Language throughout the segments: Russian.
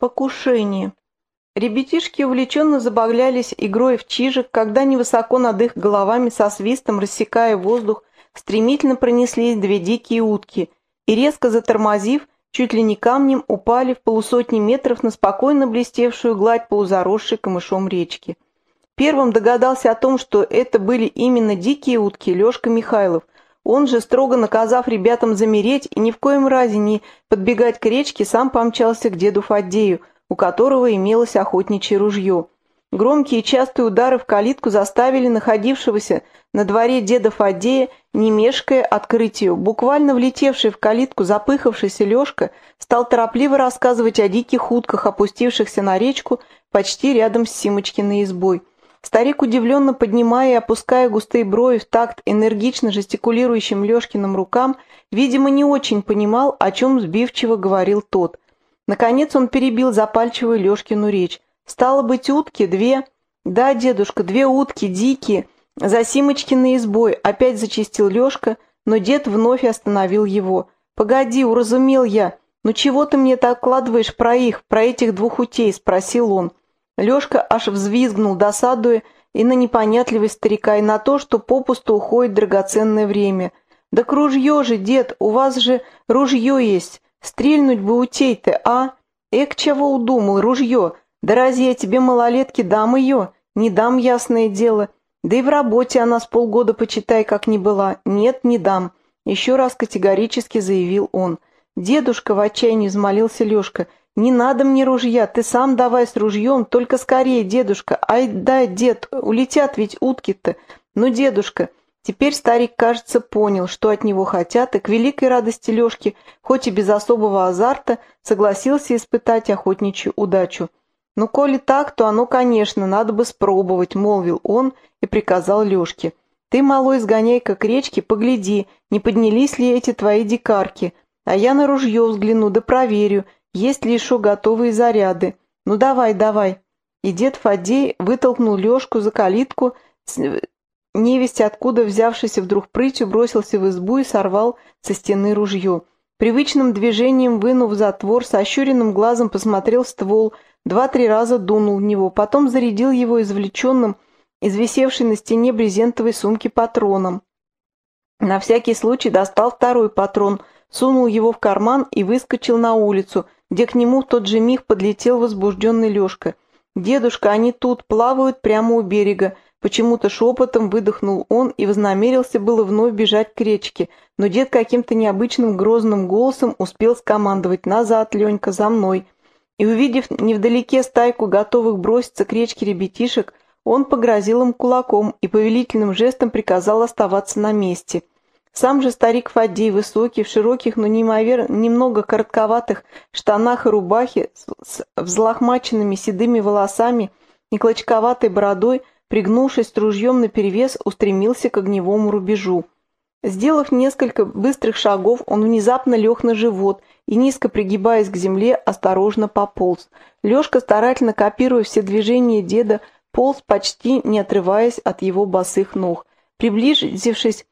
Покушение. Ребятишки увлеченно забавлялись игрой в чижик, когда невысоко над их головами со свистом, рассекая воздух, стремительно пронеслись две дикие утки и, резко затормозив, чуть ли не камнем упали в полусотни метров на спокойно блестевшую гладь полузаросшей камышом речки. Первым догадался о том, что это были именно дикие утки, Лешка Михайлов – он же, строго наказав ребятам замереть и ни в коем разе не подбегать к речке, сам помчался к деду Фаддею, у которого имелось охотничье ружье. Громкие и частые удары в калитку заставили находившегося на дворе деда Фаддея, не мешкая открытию. Буквально влетевший в калитку запыхавшийся Лешка стал торопливо рассказывать о диких утках, опустившихся на речку почти рядом с Симочкиной избой. Старик, удивленно поднимая и опуская густые брови в такт энергично жестикулирующим Лешкиным рукам, видимо, не очень понимал, о чем сбивчиво говорил тот. Наконец он перебил запальчивую Лешкину речь. «Стало быть, утки две...» «Да, дедушка, две утки, дикие, за Симочкиной избой», — опять зачистил Лешка, но дед вновь остановил его. «Погоди, уразумел я. Ну чего ты мне так кладываешь про их, про этих двух утей?» — спросил он. Лешка аж взвизгнул, досадуя и на непонятливость старика, и на то, что попусту уходит драгоценное время. «Да к ружье же, дед, у вас же ружье есть. Стрельнуть бы утей-то, а? Эк, чего удумал, ружье? Да разве я тебе малолетки дам ее? Не дам, ясное дело. Да и в работе она с полгода, почитай, как не была. Нет, не дам». Еще раз категорически заявил он. «Дедушка», — в отчаянии взмолился Лешка, — «Не надо мне ружья, ты сам давай с ружьем, только скорее, дедушка. Ай да, дед, улетят ведь утки-то. Ну, дедушка». Теперь старик, кажется, понял, что от него хотят, и к великой радости Лешки, хоть и без особого азарта, согласился испытать охотничью удачу. «Ну, коли так, то оно, конечно, надо бы спробовать», — молвил он и приказал Лешке. «Ты, малой, сгоняй-ка к речке, погляди, не поднялись ли эти твои дикарки, а я на ружье взгляну да проверю, есть ли еще готовые заряды? Ну давай, давай. И дед Фадей вытолкнул Лешку за калитку, невесть откуда взявшийся вдруг прытью бросился в избу и сорвал со стены ружье. Привычным движением, вынув затвор, с ощуренным глазом посмотрел ствол, два-три раза дунул в него, потом зарядил его извлеченным, извисевшей на стене брезентовой сумки патроном. На всякий случай достал второй патрон, сунул его в карман и выскочил на улицу – где к нему в тот же миг подлетел возбужденный Лешка. «Дедушка, они тут, плавают прямо у берега», Почему-то шепотом выдохнул он и вознамерился было вновь бежать к речке, но дед каким-то необычным грозным голосом успел скомандовать «Назад, Ленька, за мной!» И, увидев невдалеке стайку готовых броситься к речке ребятишек, он погрозил им кулаком и повелительным жестом приказал оставаться на месте – сам же старик Фадей, высокий, в широких, но неимоверно, немного коротковатых штанах и рубахе, с взлохмаченными седыми волосами и клочковатой бородой, пригнувшись ружьем наперевес, устремился к огневому рубежу. Сделав несколько быстрых шагов, он внезапно лег на живот и, низко пригибаясь к земле, осторожно пополз. Лешка, старательно копируя все движения деда, полз почти не отрываясь от его босых ног. Приблизившись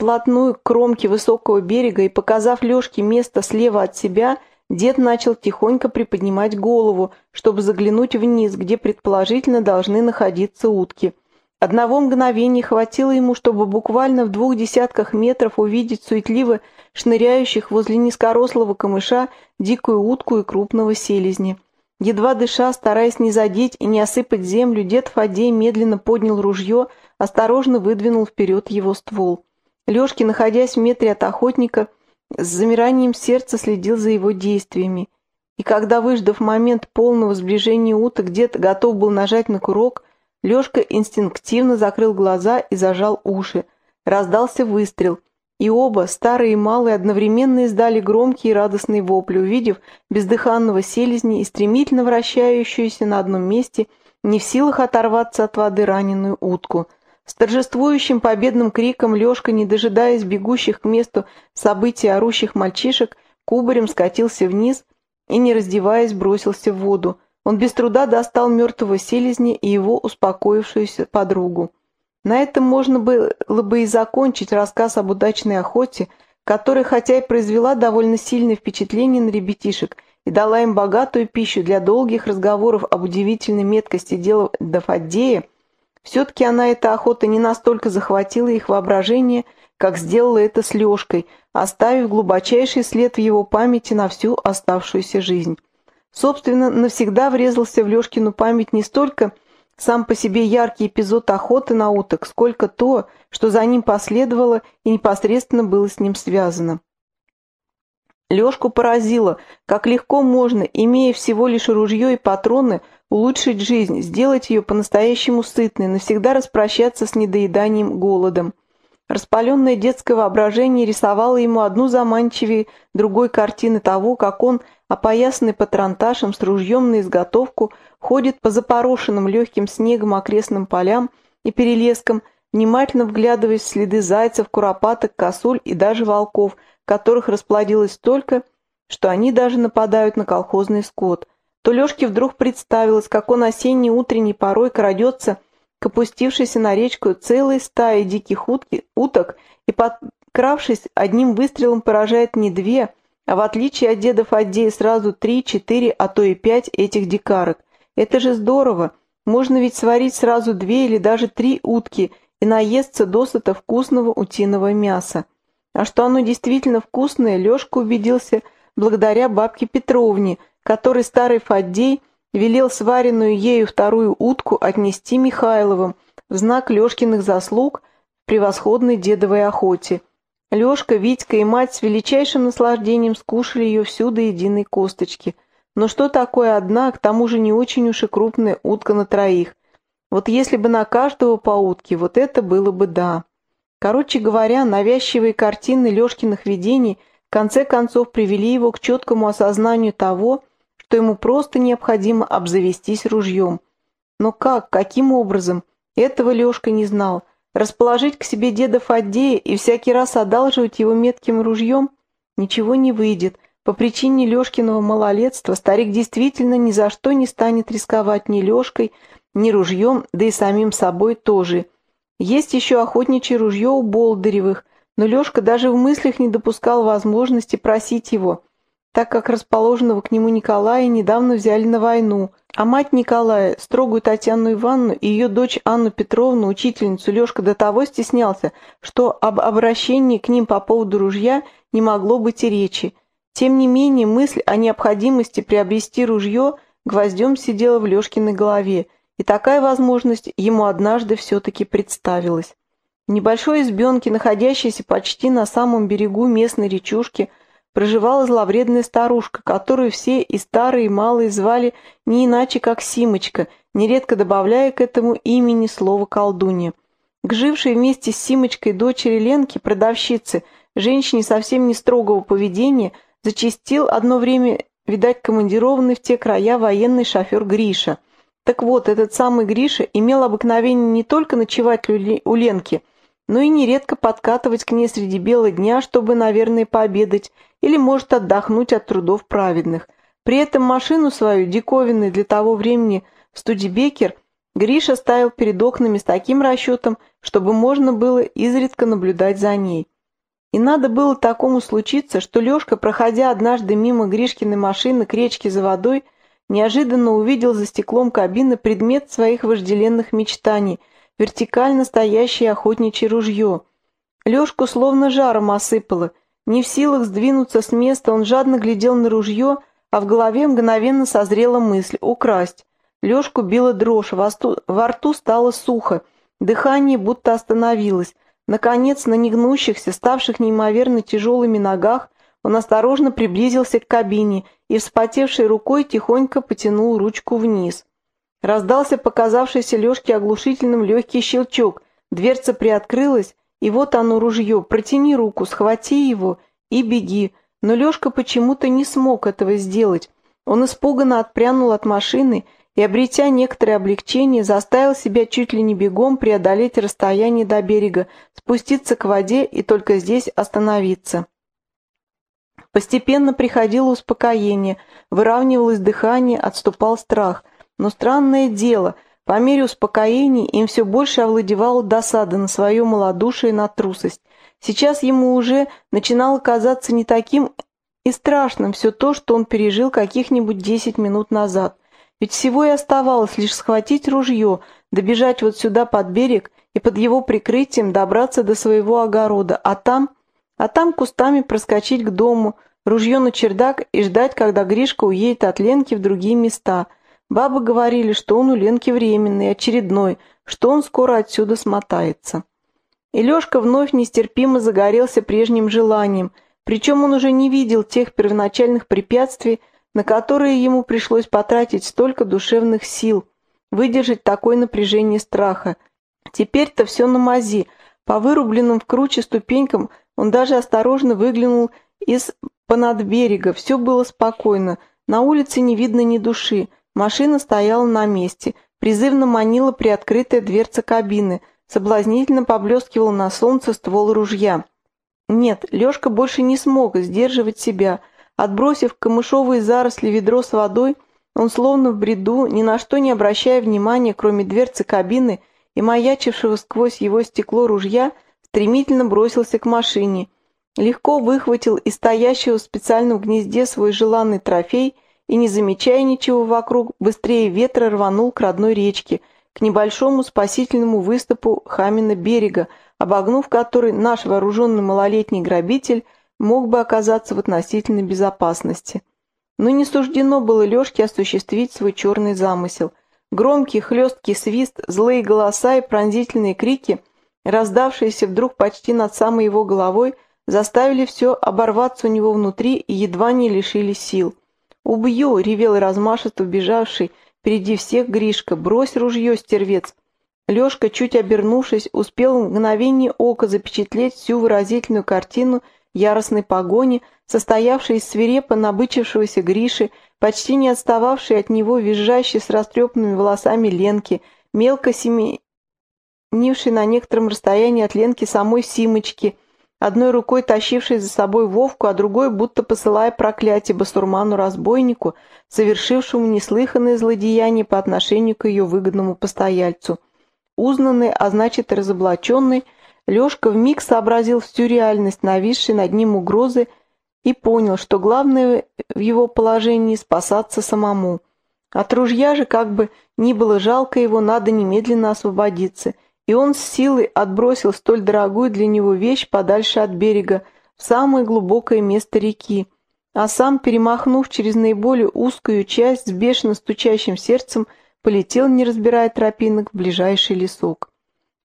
вплотную к кромке высокого берега и, показав Лешке место слева от себя, дед начал тихонько приподнимать голову, чтобы заглянуть вниз, где предположительно должны находиться утки. Одного мгновения хватило ему, чтобы буквально в двух десятках метров увидеть суетливо шныряющих возле низкорослого камыша дикую утку и крупного селезня. Едва дыша, стараясь не задеть и не осыпать землю, дед Фадей медленно поднял ружье, осторожно выдвинул вперед его ствол. Лешки, находясь в метре от охотника, с замиранием сердца следил за его действиями. И когда, выждав момент полного сближения уток, дед готов был нажать на курок, Лешка инстинктивно закрыл глаза и зажал уши. Раздался выстрел, и оба, старые и малые, одновременно издали громкие и радостные вопли, увидев бездыханного селезня и стремительно вращающуюся на одном месте, не в силах оторваться от воды раненую утку — с торжествующим победным криком Лешка, не дожидаясь бегущих к месту событий орущих мальчишек, кубарем скатился вниз и, не раздеваясь, бросился в воду. Он без труда достал мертвого селезня и его успокоившуюся подругу. На этом можно было бы и закончить рассказ об удачной охоте, которая, хотя и произвела довольно сильное впечатление на ребятишек, и дала им богатую пищу для долгих разговоров об удивительной меткости дела Дафадея, все-таки она эта охота не настолько захватила их воображение, как сделала это с Лешкой, оставив глубочайший след в его памяти на всю оставшуюся жизнь. Собственно, навсегда врезался в Лешкину память не столько сам по себе яркий эпизод охоты на уток, сколько то, что за ним последовало и непосредственно было с ним связано. Лешку поразило, как легко можно, имея всего лишь ружье и патроны, улучшить жизнь, сделать ее по-настоящему сытной, навсегда распрощаться с недоеданием голодом. Распаленное детское воображение рисовало ему одну заманчивее другой картины того, как он, опоясанный патронташем с ружьем на изготовку, ходит по запорошенным легким снегом окрестным полям и перелескам, внимательно вглядываясь в следы зайцев, куропаток, косуль и даже волков, которых расплодилось столько, что они даже нападают на колхозный скот. То Лешке вдруг представилось, как он осенней утренней порой крадется к опустившейся на речку целой стаи диких утки, уток и, подкравшись, одним выстрелом поражает не две, а в отличие от дедов Аддея сразу три, четыре, а то и пять этих дикарок. Это же здорово! Можно ведь сварить сразу две или даже три утки и наесться досыта вкусного утиного мяса. А что оно действительно вкусное, Лешка убедился благодаря бабке Петровне, которой старый Фаддей велел сваренную ею вторую утку отнести Михайловым в знак Лешкиных заслуг в превосходной дедовой охоте. Лешка, Витька и мать с величайшим наслаждением скушали ее всю до единой косточки. Но что такое одна, к тому же не очень уж и крупная утка на троих? Вот если бы на каждого по утке, вот это было бы да. Короче говоря, навязчивые картины Лешкиных видений в конце концов привели его к четкому осознанию того, что ему просто необходимо обзавестись ружьем. Но как, каким образом? Этого Лешка не знал. Расположить к себе деда Фаддея и всякий раз одалживать его метким ружьем? Ничего не выйдет. По причине Лешкиного малолетства старик действительно ни за что не станет рисковать ни Лешкой, ни ружьем, да и самим собой тоже – есть еще охотничье ружье у Болдыревых, но Лешка даже в мыслях не допускал возможности просить его, так как расположенного к нему Николая недавно взяли на войну, а мать Николая, строгую Татьяну Ивановну и ее дочь Анну Петровну, учительницу, Лешка до того стеснялся, что об обращении к ним по поводу ружья не могло быть и речи. Тем не менее, мысль о необходимости приобрести ружье гвоздем сидела в Лешкиной голове – и такая возможность ему однажды все-таки представилась. В небольшой избенке, находящейся почти на самом берегу местной речушки, проживала зловредная старушка, которую все и старые, и малые звали не иначе, как Симочка, нередко добавляя к этому имени слово «колдунья». К жившей вместе с Симочкой дочери Ленки, продавщицы, женщине совсем не строгого поведения, зачастил одно время, видать, командированный в те края военный шофер Гриша – так вот, этот самый Гриша имел обыкновение не только ночевать у Ленки, но и нередко подкатывать к ней среди бела дня, чтобы, наверное, пообедать или, может, отдохнуть от трудов праведных. При этом машину свою, диковинный для того времени Студебекер, Гриша ставил перед окнами с таким расчетом, чтобы можно было изредка наблюдать за ней. И надо было такому случиться, что Лешка, проходя однажды мимо Гришкиной машины к речке за водой, неожиданно увидел за стеклом кабины предмет своих вожделенных мечтаний — вертикально стоящее охотничье ружье. Лешку словно жаром осыпало. Не в силах сдвинуться с места, он жадно глядел на ружье, а в голове мгновенно созрела мысль — украсть. Лешку била дрожь, во рту стало сухо, дыхание будто остановилось. Наконец, на негнущихся, ставших неимоверно тяжелыми ногах, он осторожно приблизился к кабине и, вспотевшей рукой, тихонько потянул ручку вниз. Раздался показавшийся Лешке оглушительным легкий щелчок, дверца приоткрылась, и вот оно ружье, протяни руку, схвати его и беги. Но Лешка почему-то не смог этого сделать. Он испуганно отпрянул от машины и, обретя некоторое облегчение, заставил себя чуть ли не бегом преодолеть расстояние до берега, спуститься к воде и только здесь остановиться. Постепенно приходило успокоение, выравнивалось дыхание, отступал страх. Но странное дело, по мере успокоения им все больше овладевала досада на свое малодушие и на трусость. Сейчас ему уже начинало казаться не таким И страшным все то, что он пережил каких-нибудь десять минут назад. Ведь всего и оставалось лишь схватить ружье, добежать вот сюда под берег и под его прикрытием добраться до своего огорода, а там... А там кустами проскочить к дому, ружье на чердак и ждать, когда Гришка уедет от Ленки в другие места. Бабы говорили, что он у Ленки временный, очередной, что он скоро отсюда смотается. И Лешка вновь нестерпимо загорелся прежним желанием, причем он уже не видел тех первоначальных препятствий, на которые ему пришлось потратить столько душевных сил, выдержать такое напряжение страха. Теперь-то все на мази, по вырубленным в круче ступенькам он даже осторожно выглянул из понад берега. Все было спокойно. На улице не видно ни души. Машина стояла на месте. Призывно манила приоткрытая дверца кабины. Соблазнительно поблескивал на солнце ствол ружья. Нет, Лешка больше не смог сдерживать себя. Отбросив камышовые заросли ведро с водой, он словно в бреду, ни на что не обращая внимания, кроме дверцы кабины и маячившего сквозь его стекло ружья, стремительно бросился к машине, легко выхватил из стоящего в специальном гнезде свой желанный трофей и, не замечая ничего вокруг, быстрее ветра рванул к родной речке, к небольшому спасительному выступу Хамина берега, обогнув который наш вооруженный малолетний грабитель мог бы оказаться в относительной безопасности. Но не суждено было Лешке осуществить свой черный замысел. Громкий хлесткий свист, злые голоса и пронзительные крики – раздавшиеся вдруг почти над самой его головой, заставили все оборваться у него внутри и едва не лишили сил. «Убью!» — ревел размашисто убежавший впереди всех Гришка. «Брось ружье, стервец!» Лешка, чуть обернувшись, успел в мгновение ока запечатлеть всю выразительную картину яростной погони, состоявшей из свирепо набычившегося Гриши, почти не отстававшей от него визжащей с растрепанными волосами Ленки, мелко семи нившей на некотором расстоянии от Ленки самой Симочки, одной рукой тащившей за собой Вовку, а другой будто посылая проклятие басурману-разбойнику, совершившему неслыханное злодеяние по отношению к ее выгодному постояльцу. Узнанный, а значит разоблаченный, Лешка вмиг сообразил всю реальность нависшей над ним угрозы и понял, что главное в его положении спасаться самому. От ружья же, как бы ни было жалко его, надо немедленно освободиться — и он с силой отбросил столь дорогую для него вещь подальше от берега, в самое глубокое место реки, а сам, перемахнув через наиболее узкую часть с бешено стучащим сердцем, полетел, не разбирая тропинок, в ближайший лесок.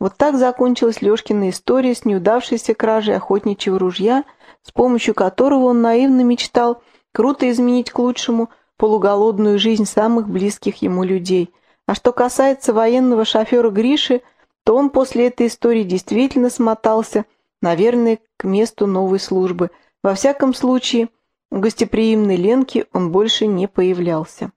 Вот так закончилась Лешкина история с неудавшейся кражей охотничьего ружья, с помощью которого он наивно мечтал круто изменить к лучшему полуголодную жизнь самых близких ему людей. А что касается военного шофера Гриши, то он после этой истории действительно смотался, наверное, к месту новой службы. Во всяком случае, у гостеприимной Ленки он больше не появлялся.